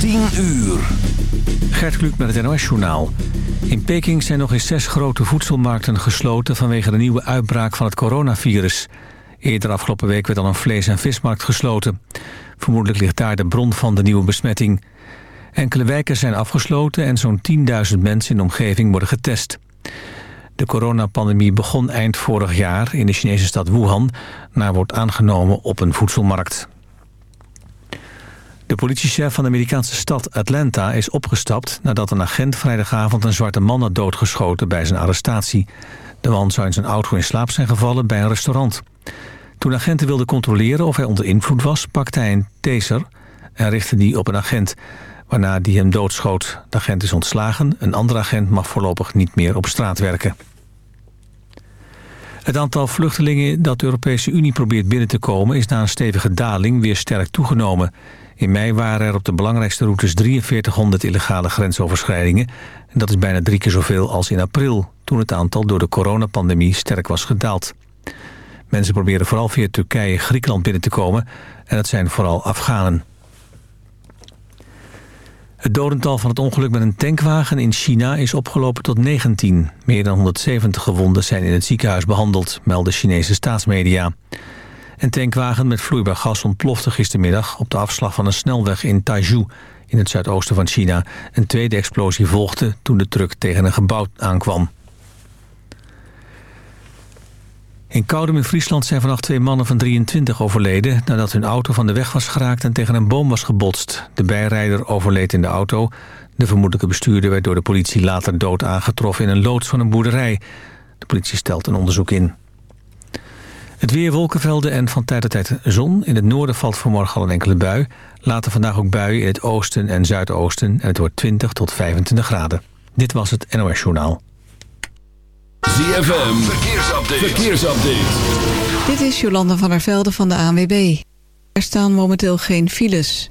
10 uur. Gert Kluk met het NOS-journaal. In Peking zijn nog eens zes grote voedselmarkten gesloten... vanwege de nieuwe uitbraak van het coronavirus. Eerder afgelopen week werd al een vlees- en vismarkt gesloten. Vermoedelijk ligt daar de bron van de nieuwe besmetting. Enkele wijken zijn afgesloten en zo'n 10.000 mensen in de omgeving worden getest. De coronapandemie begon eind vorig jaar in de Chinese stad Wuhan... naar wordt aangenomen op een voedselmarkt. De politiechef van de Amerikaanse stad Atlanta is opgestapt... nadat een agent vrijdagavond een zwarte man had doodgeschoten bij zijn arrestatie. De man zou in zijn auto in slaap zijn gevallen bij een restaurant. Toen agenten wilden controleren of hij onder invloed was... pakte hij een taser en richtte die op een agent... waarna die hem doodschoot. De agent is ontslagen. Een andere agent mag voorlopig niet meer op straat werken. Het aantal vluchtelingen dat de Europese Unie probeert binnen te komen... is na een stevige daling weer sterk toegenomen. In mei waren er op de belangrijkste routes 4300 illegale grensoverschrijdingen. En dat is bijna drie keer zoveel als in april... toen het aantal door de coronapandemie sterk was gedaald. Mensen proberen vooral via Turkije Griekenland binnen te komen... en dat zijn vooral Afghanen. Het dodental van het ongeluk met een tankwagen in China is opgelopen tot 19. Meer dan 170 gewonden zijn in het ziekenhuis behandeld, melden Chinese staatsmedia. Een tankwagen met vloeibaar gas ontplofte gistermiddag op de afslag van een snelweg in Taizhou in het zuidoosten van China. Een tweede explosie volgde toen de truck tegen een gebouw aankwam. In Koudem in Friesland zijn vannacht twee mannen van 23 overleden... nadat hun auto van de weg was geraakt en tegen een boom was gebotst. De bijrijder overleed in de auto. De vermoedelijke bestuurder werd door de politie later dood aangetroffen... in een loods van een boerderij. De politie stelt een onderzoek in. Het weer wolkenvelden en van tijd tot tijd zon. In het noorden valt vanmorgen al een enkele bui. Later vandaag ook buien in het oosten en zuidoosten. En het wordt 20 tot 25 graden. Dit was het NOS Journaal. ZFM, verkeersupdate. verkeersupdate. Dit is Jolanda van der Velde van de ANWB. Er staan momenteel geen files.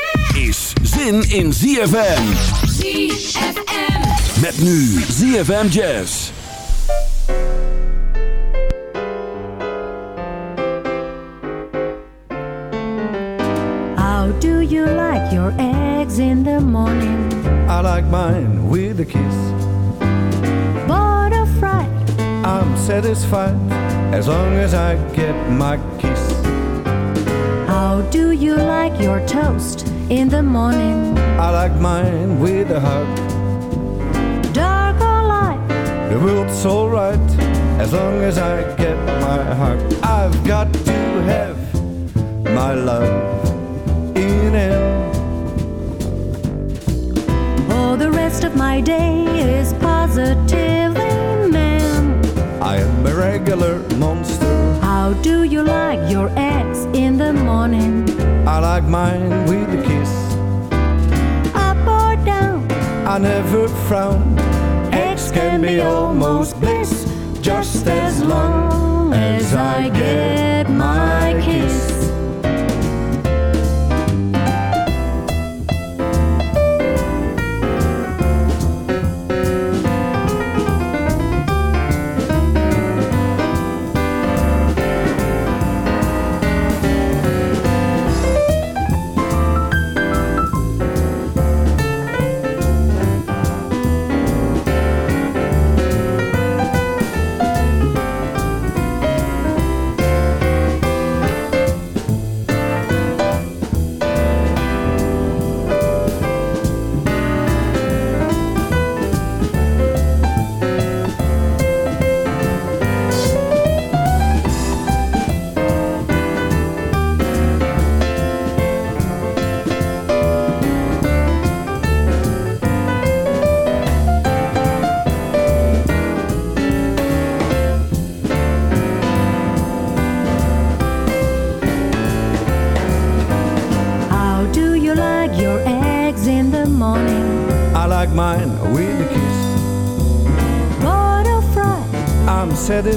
is zin in ZFM. ZFM. Met nu ZFM Jazz. How do you like your eggs in the morning? I like mine with a kiss. Bored or fried? I'm satisfied as long as I get my kiss. How do you like your toast in the morning? I like mine with a hug. Dark or light? The world's alright as long as I get my hug. I've got to have my love in it. Oh, the rest of my day is positively man. I am a regular monster. How do you like your eggs in the morning? I like mine with a kiss. I never frown. Eggs can be almost bliss, just as long as I get my kiss.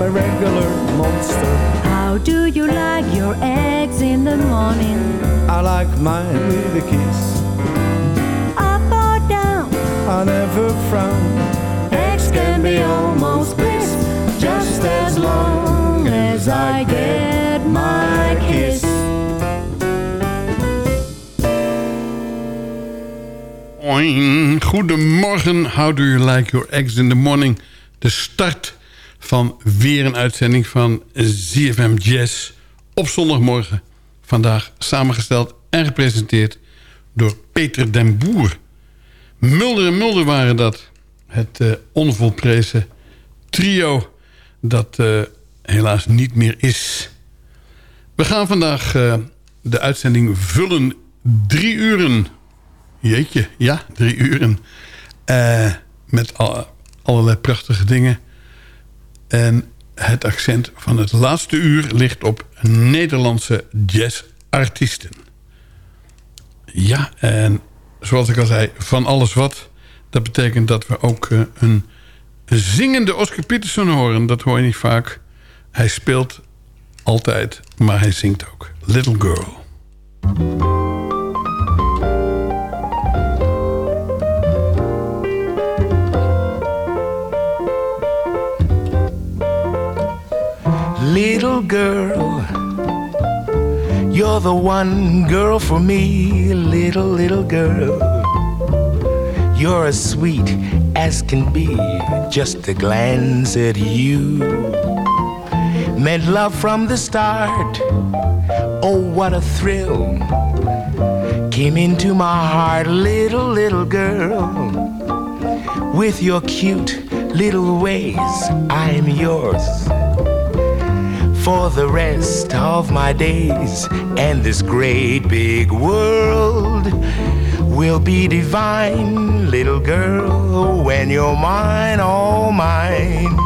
I'm a regular monster. How do you like your eggs in the morning? I like mine with a kiss. Up or down? I never frown. Eggs can be almost bliss, just as long as I get my kiss. Oing. Goedemorgen, how do you like your eggs in the morning? De start van weer een uitzending van ZFM Jazz op zondagmorgen. Vandaag samengesteld en gepresenteerd door Peter den Boer. Mulder en Mulder waren dat. Het eh, onvolprezen trio dat eh, helaas niet meer is. We gaan vandaag eh, de uitzending vullen. Drie uren. Jeetje, ja, drie uren. Met al- allerlei prachtige dingen. En het accent van het laatste uur ligt op Nederlandse jazzartiesten. Ja, en zoals ik al zei, van alles wat. Dat betekent dat we ook eh, een zingende Oscar Peterson horen. Dat hoor je niet vaak. Hij speelt altijd, maar hij zingt ook. Little Girl. Little girl, you're the one girl for me, little, little girl. You're as sweet as can be, just a glance at you. Meant love from the start, oh, what a thrill. Came into my heart, little, little girl. With your cute little ways, I'm yours for the rest of my days. And this great big world will be divine, little girl, when you're mine, all mine.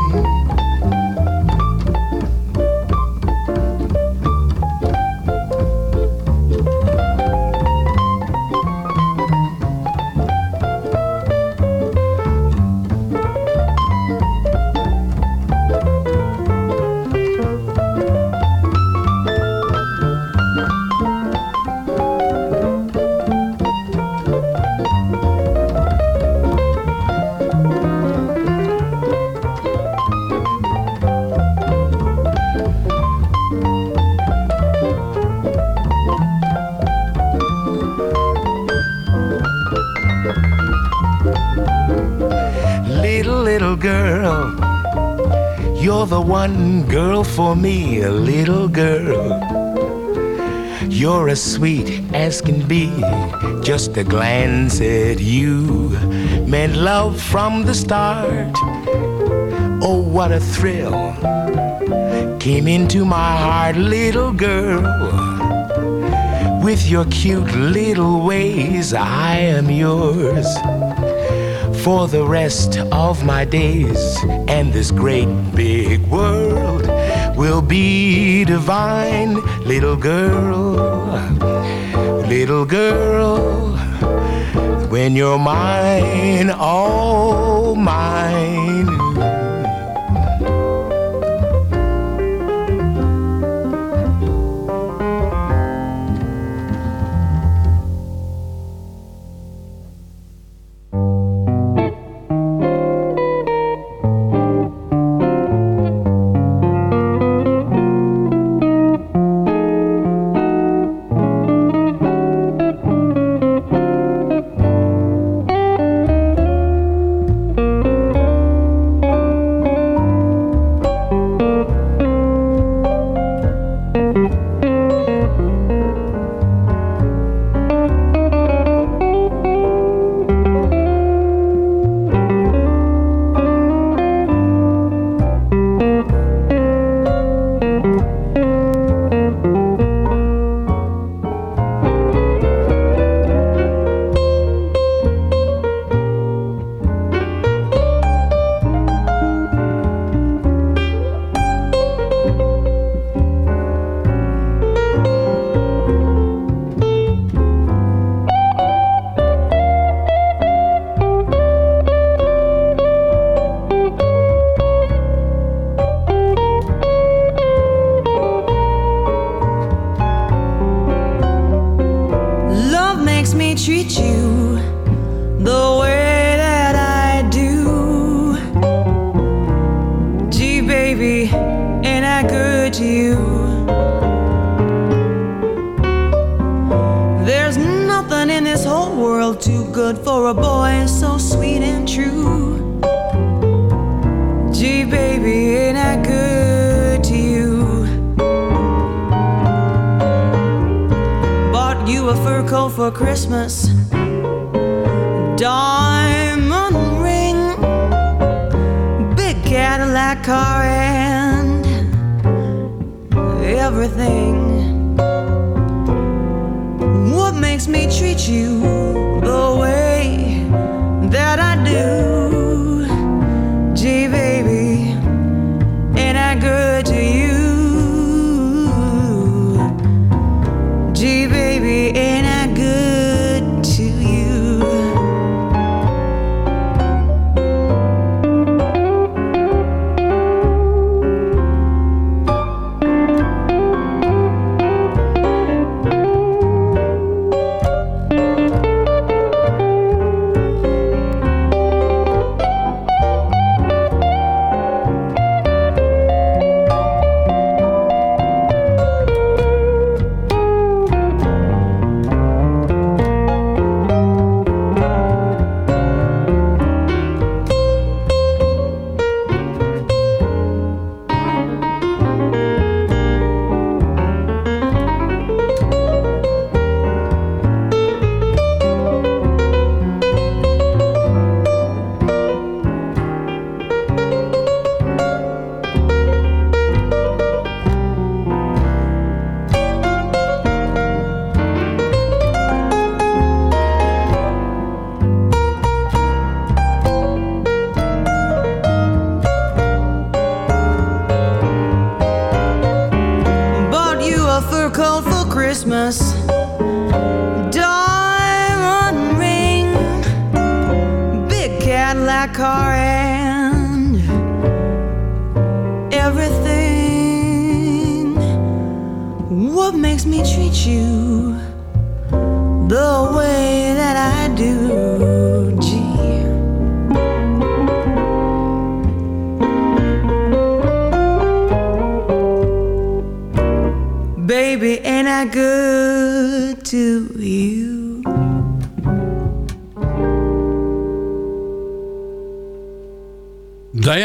Little, little girl, you're the one girl for me, a little girl. You're as sweet as can be, just a glance at you meant love from the start. Oh, what a thrill came into my heart, little girl. With your cute little ways, I am yours for the rest of my days. And this great big world will be divine, little girl, little girl. When you're mine, all mine.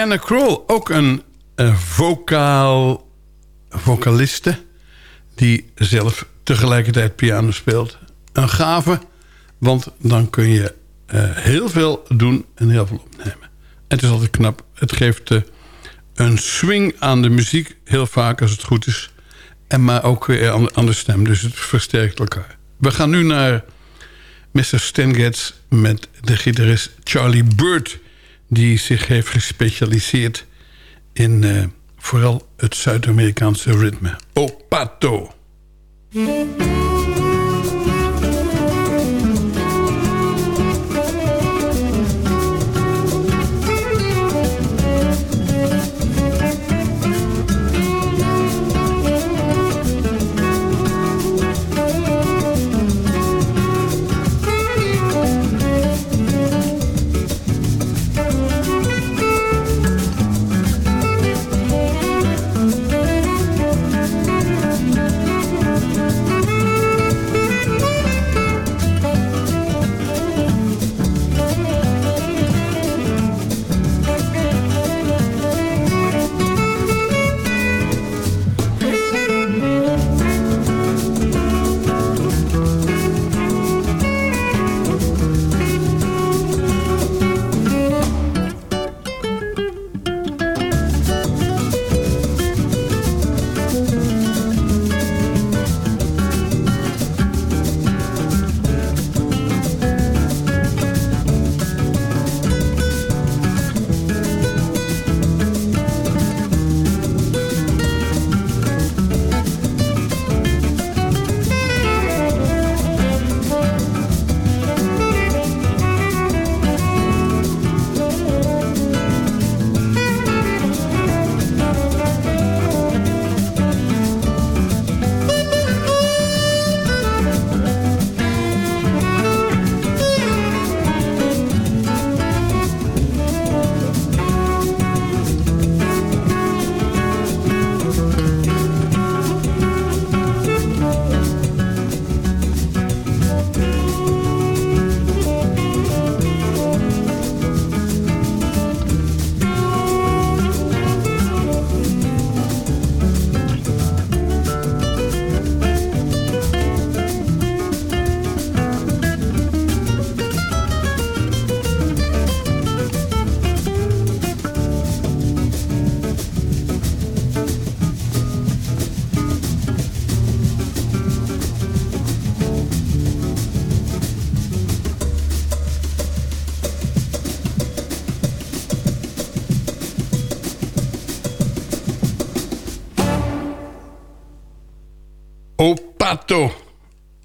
Diana Krall, ook een eh, vocaal, vocaliste... die zelf tegelijkertijd piano speelt. Een gave, want dan kun je eh, heel veel doen en heel veel opnemen. En het is altijd knap. Het geeft eh, een swing aan de muziek, heel vaak als het goed is... En maar ook weer aan, de stem, dus het versterkt elkaar. We gaan nu naar Mr. Stan Getz met de gitarist Charlie Bird... die zich heeft gespecialiseerd in eh, vooral het Zuid-Amerikaanse ritme. Opato.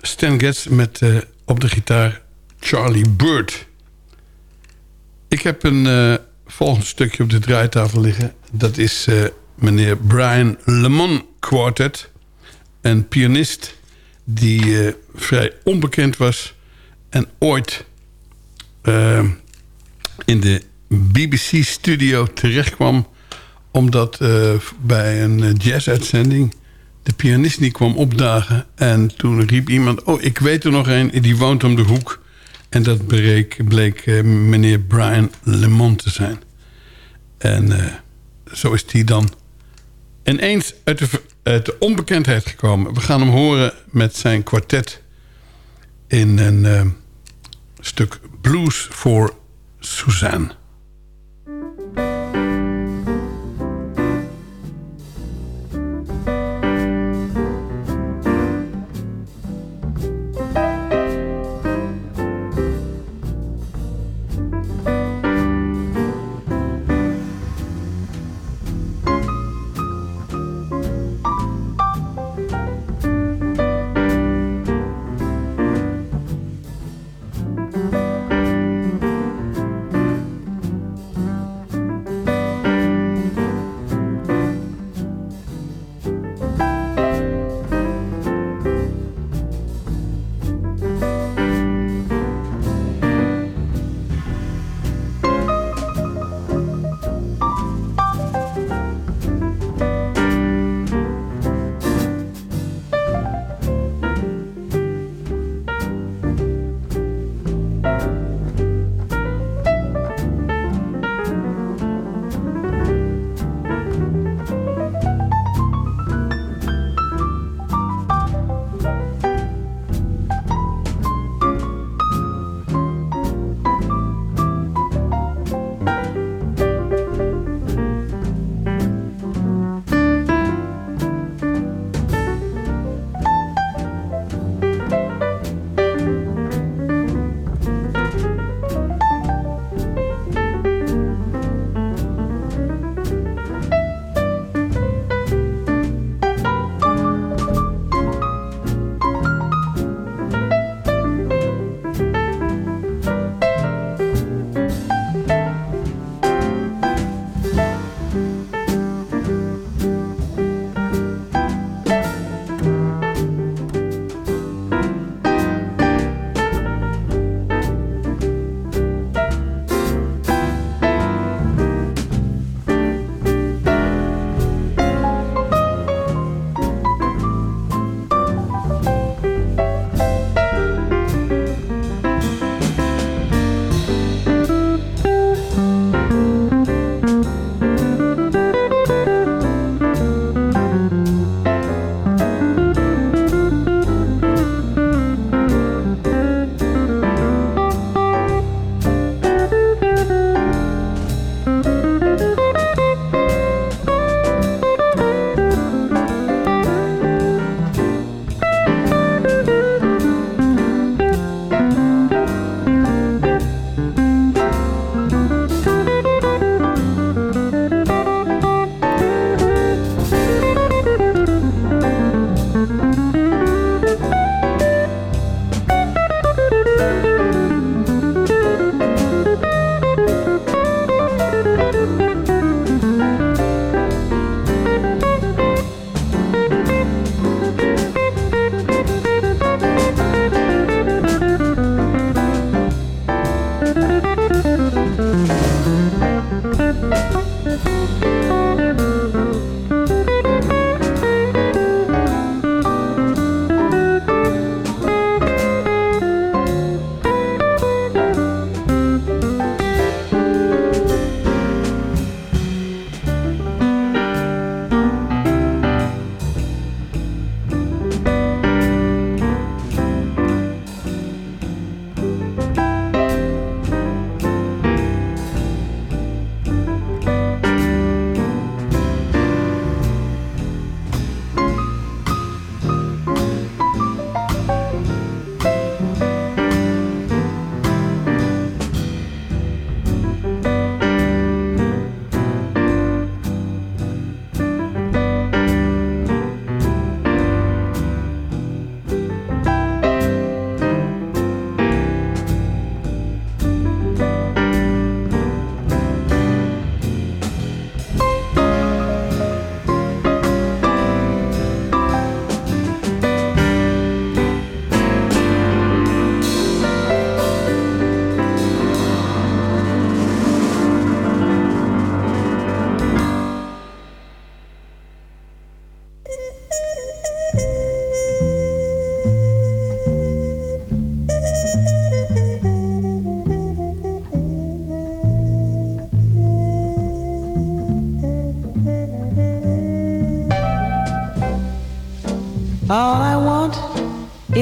Stan Getz met eh, op de gitaar Charlie Bird. Ik heb een uh, volgend stukje op de draaitafel liggen. Dat is uh, meneer Brian Lemon Quartet. Een pianist die vrij onbekend was... en ooit in de BBC-studio terechtkwam... omdat bij een jazz-uitzending de pianist niet kwam opdagen. En toen riep iemand, oh, ik weet er nog een, die woont om de hoek. En dat bleek, uh, meneer Brian Lemont te zijn. En uh, zo is hij dan ineens uit de, de onbekendheid gekomen. We gaan hem horen met zijn kwartet in een uh, stuk Blues voor Suzanne.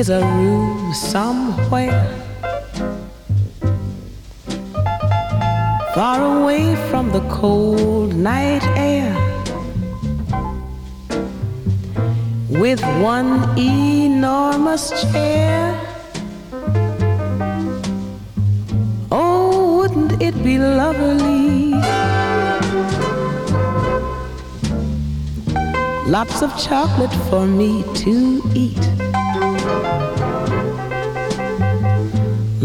Is a room somewhere far away from the cold night air with one enormous chair. Oh, wouldn't it be lovely? Lots of chocolate for me to eat.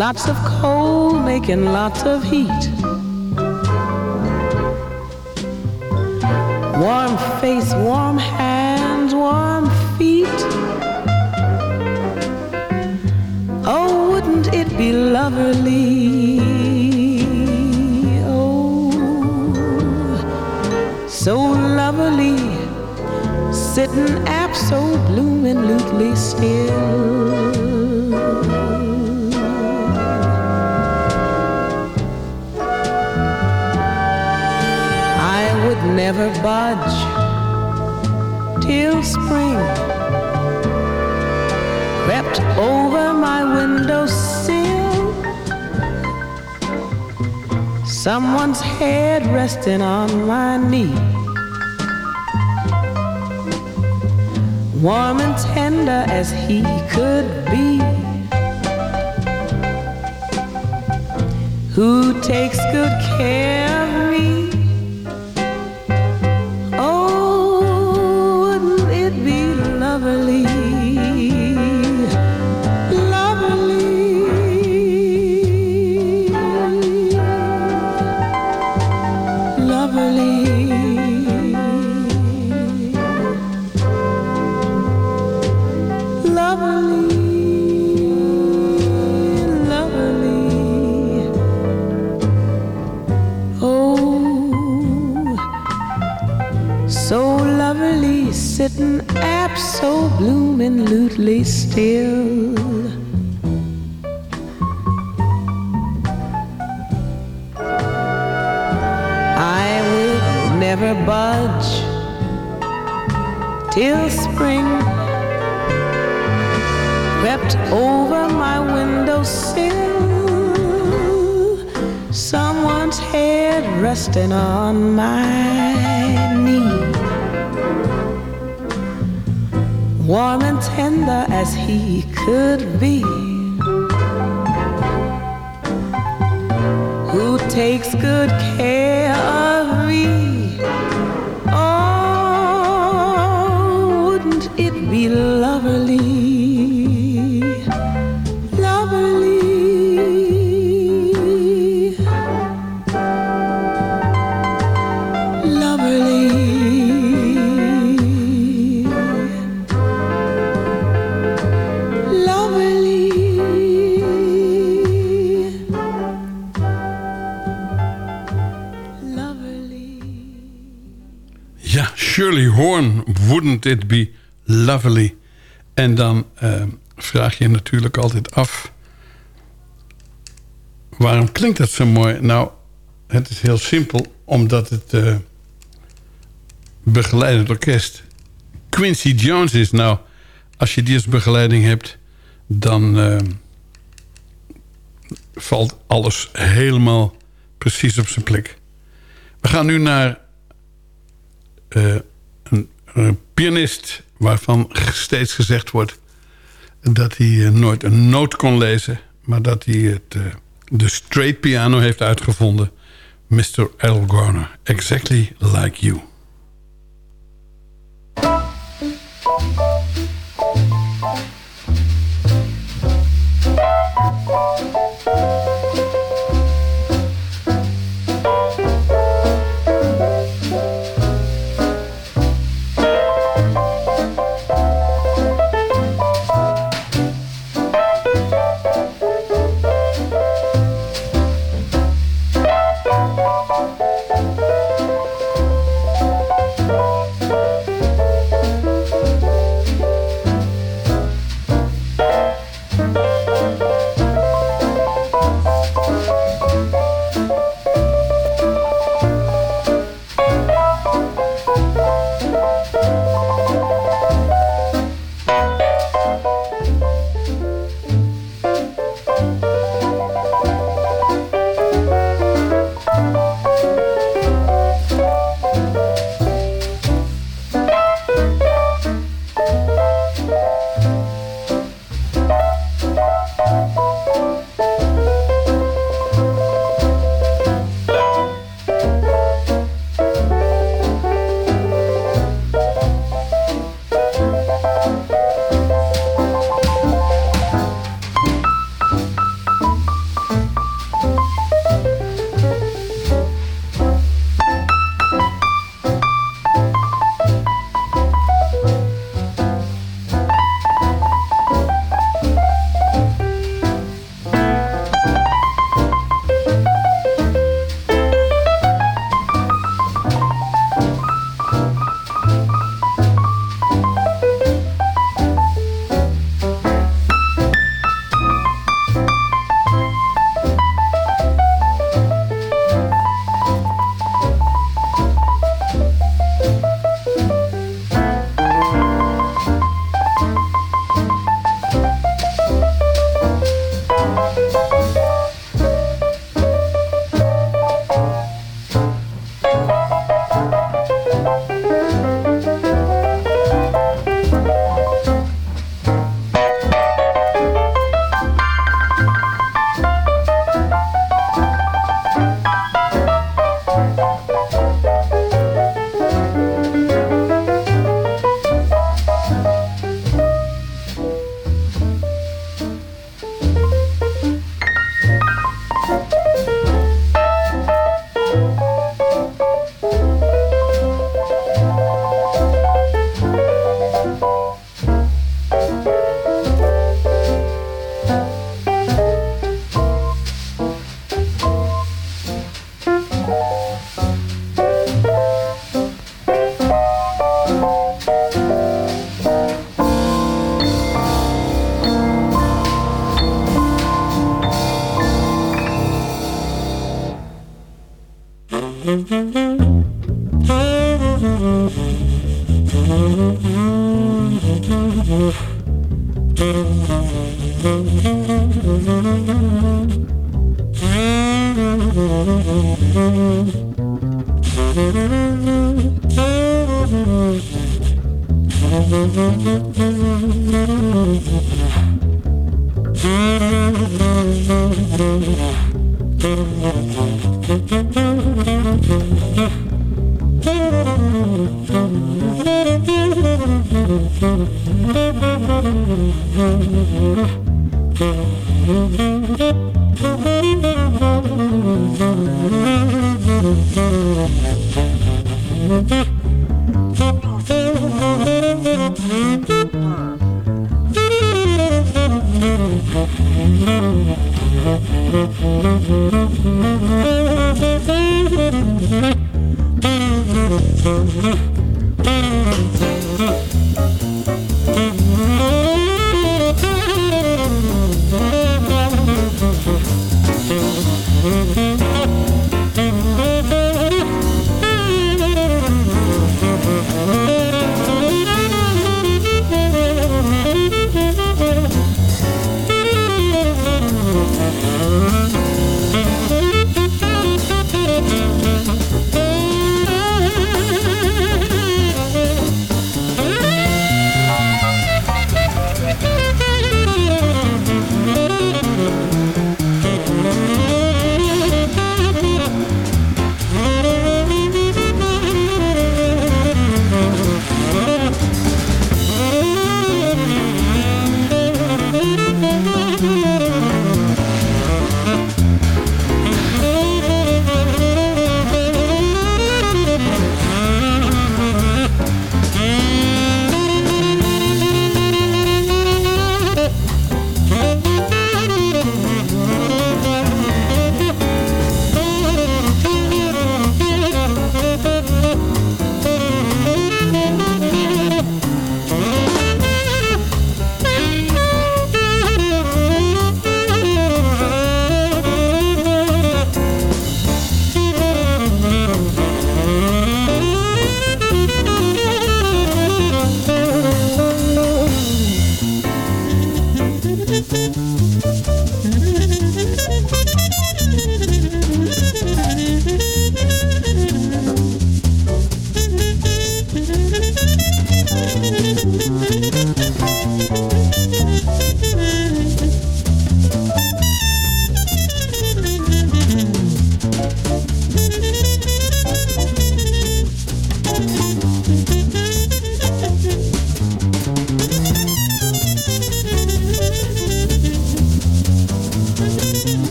Lots of coal making lots of heat. Warm face, warm hands, warm feet. Oh, wouldn't it be lovely? Oh, so lovely sitting absolutely still. Never budge till spring crept over my windowsill. Someone's head resting on my knee. warm and tender as he could be. Who takes good care absolutely still. I would never budge till spring crept over my windowsill. Someone's head resting on my warm and tender as he could be. Who takes good care of me? Oh, wouldn't it be lovely? It Be Lovely? En dan eh, vraag je natuurlijk altijd af... waarom klinkt dat zo mooi? Nou, het is heel simpel, omdat het eh, begeleidend orkest Quincy Jones is. Nou, als je die als begeleiding hebt, dan eh, valt alles helemaal precies op zijn plek. We gaan nu naar pianist waarvan steeds gezegd wordt dat hij eh, nooit een noot kon lezen, maar dat hij het, eh, de straight piano heeft uitgevonden. Mr. Al Garner, exactly like you.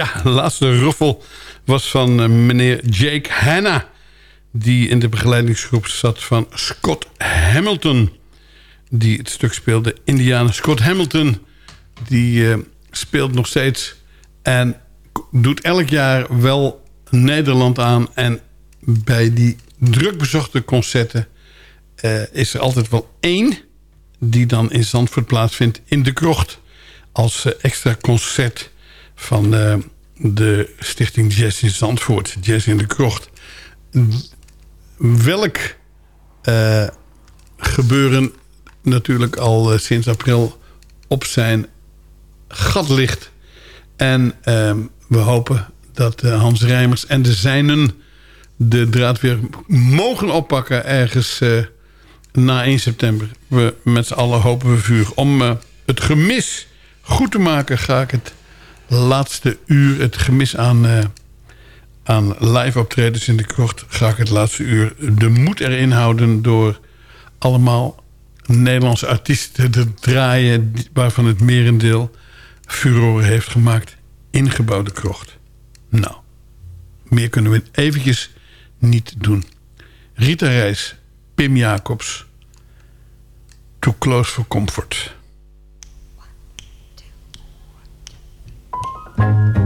Ja, de laatste ruffel was van eh, meneer Jake Hanna... die in de begeleidingsgroep zat van Scott Hamilton. die het stuk speelde. Indiana Scott Hamilton, die eh, speelt nog steeds... en doet elk jaar wel Nederland aan. En bij die drukbezochte concerten uh, is er altijd wel één... die dan in Zandvoort plaatsvindt in de krocht... als extra concert van uh, de stichting Jazz in Zandvoort. Jazz in de krocht. Welk gebeuren natuurlijk al sinds april op zijn gat ligt. En we hopen dat Hans Rijmers en de zijnen de draad weer mogen oppakken ergens na 1 september. We met z'n allen hopen we vuur. Om het gemis goed te maken ga ik het laatste uur, het gemis aan, uh, aan live optredens in de krocht... ga ik het laatste uur de moed erin houden door allemaal Nederlandse artiesten te draaien... waarvan het merendeel furoren heeft gemaakt. Ingebouwde krocht. Nou, meer kunnen we eventjes niet doen. Rita Reis, Pim Jacobs. Too close for comfort. thank you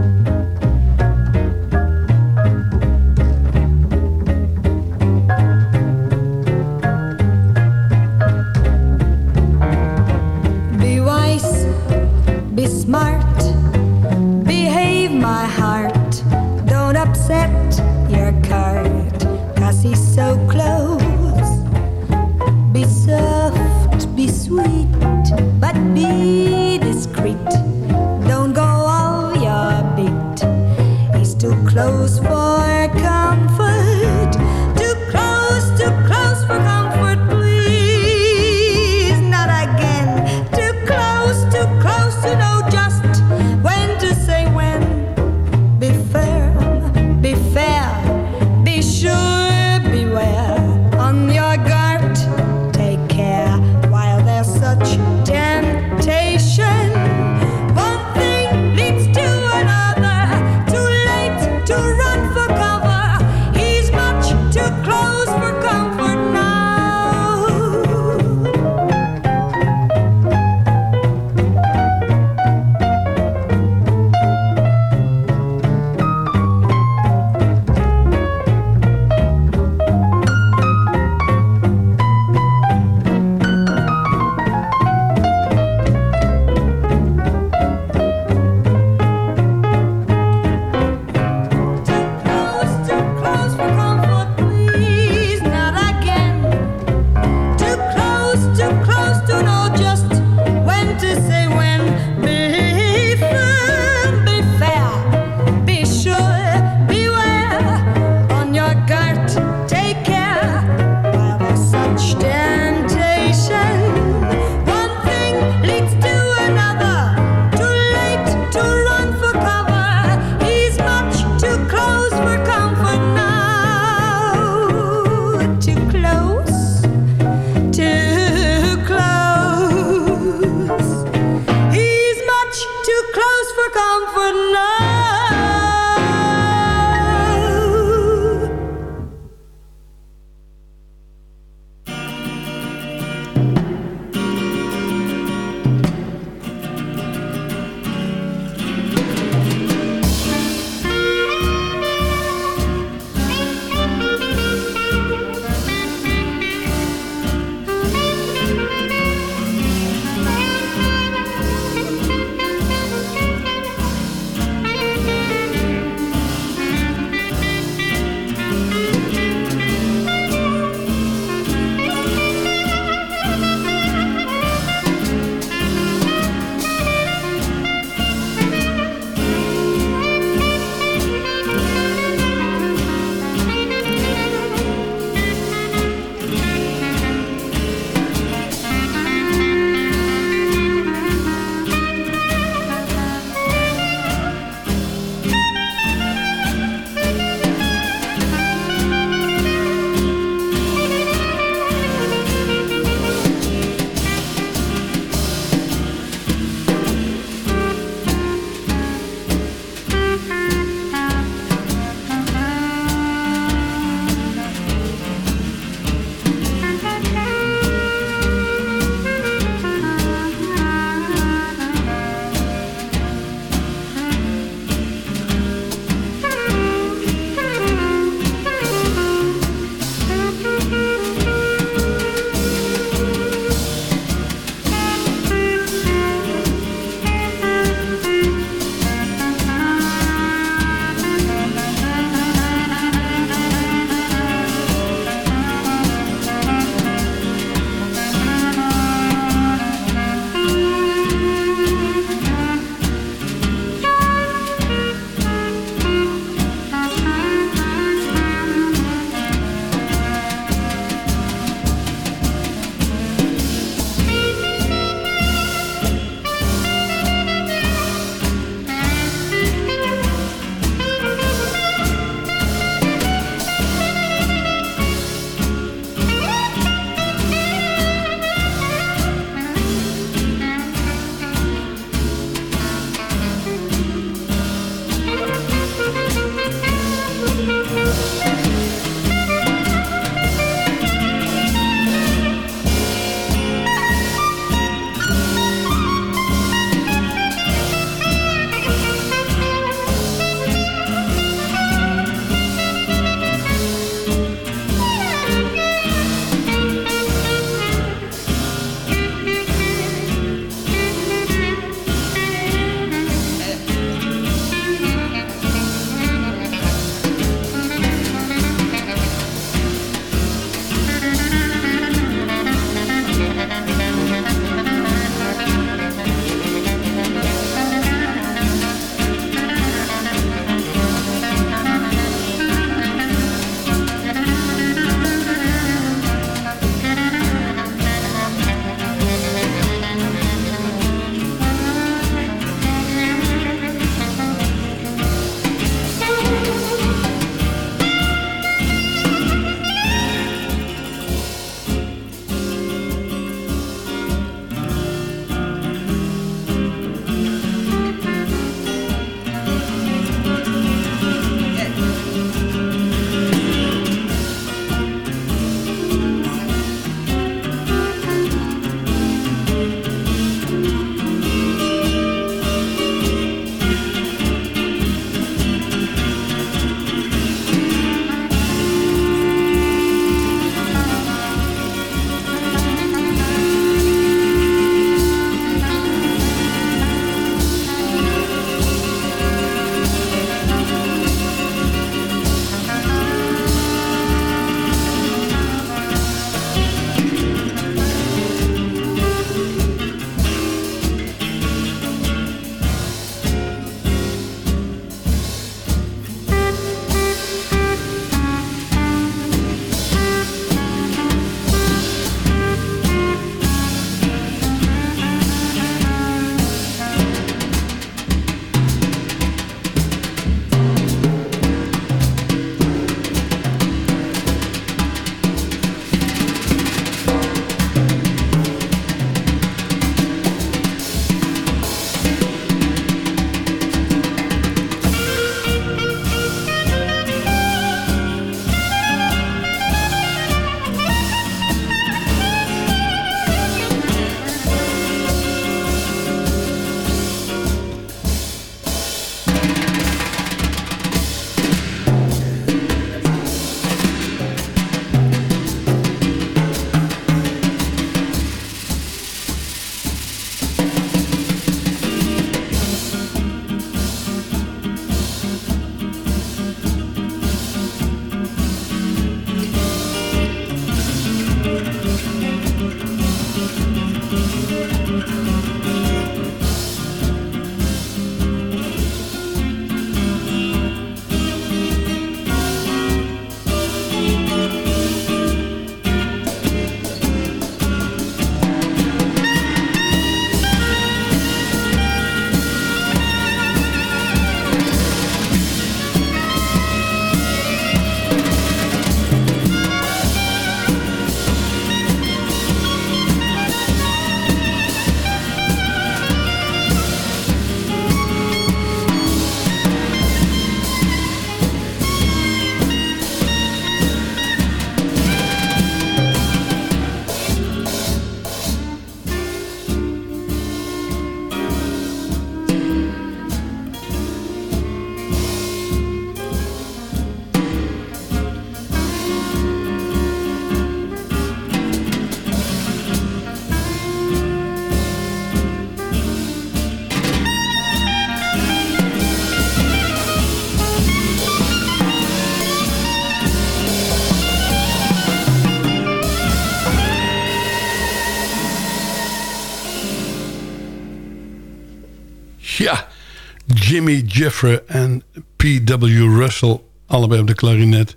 Jimmy Jeffrey en P.W. Russell, allebei op de klarinet.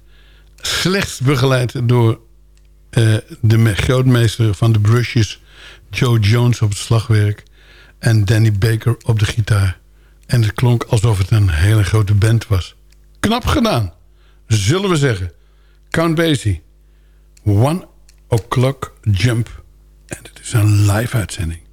Slechts begeleid door eh, de grootmeester van de brushes... Joe Jones op het slagwerk en Danny Baker op de gitaar. En het klonk alsof het een hele grote band was. Knap gedaan, zullen we zeggen. Count Basie, One O'Clock Jump. En het is een live uitzending.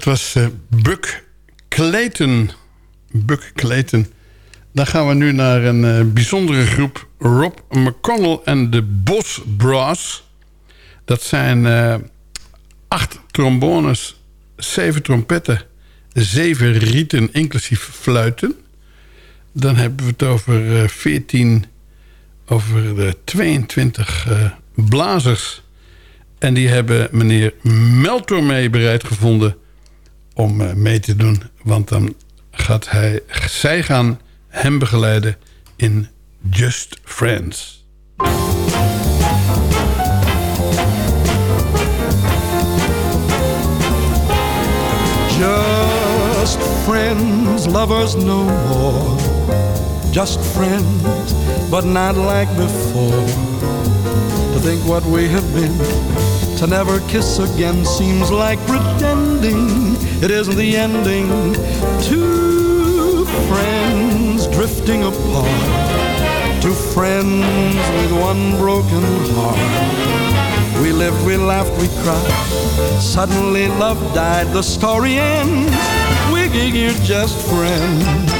Dat was uh, Buck Clayton. Buck Clayton. Dan gaan we nu naar een uh, bijzondere groep. Rob McConnell en de Boss Brass. Dat zijn uh, acht trombones, zeven trompetten, zeven rieten, inclusief fluiten. Dan hebben we het over 14, over de 22 blazers en die hebben meneer Meltor mee bereid gevonden om uh, mee te doen. Want dan gaat hij, zij gaan hem begeleiden in Just Friends. Just friends, lovers no more. Just friends, but not like before. To think what we have been to never kiss again seems like pretending it isn't the ending. Two friends drifting apart, two friends with one broken heart. We lived, we laughed, we cried. Suddenly love died, the story ends. We're just friends.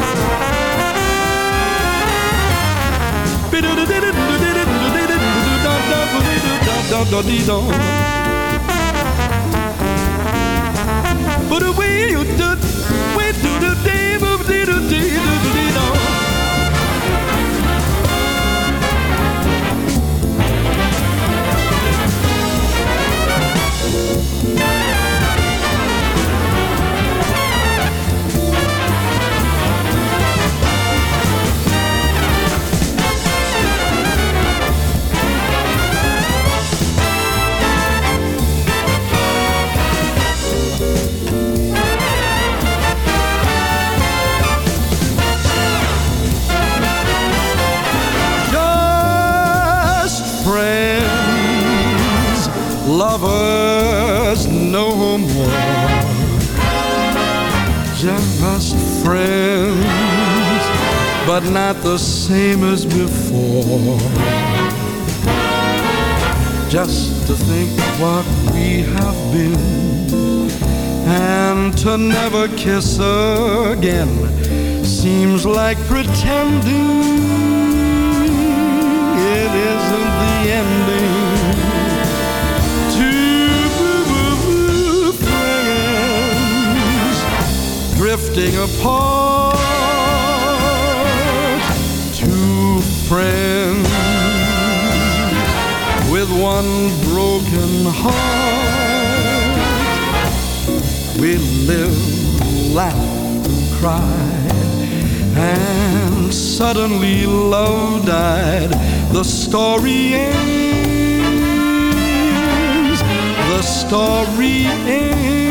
But the way you do, we do the day, lovers no more. Just friends, but not the same as before. Just to think what we have been, and to never kiss again seems like pretending it isn't the ending. Drifting apart. Two friends with one broken heart. We lived, laughed, and cried, and suddenly love died. The story ends. The story ends.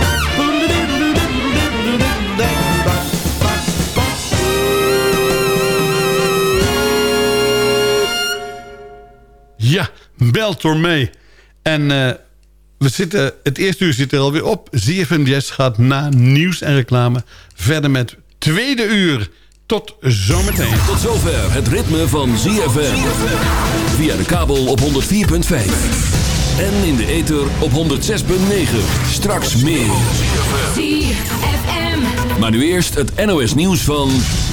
Bel Tormé. En eh, we zitten, het eerste uur zit er alweer op. ZFM Jazz gaat na nieuws en reclame verder met tweede uur. Tot zometeen. Tot zover het ritme van ZFM. Via de kabel op 104.5. En in de ether op 106.9. Straks meer. Maar nu eerst het NOS nieuws van...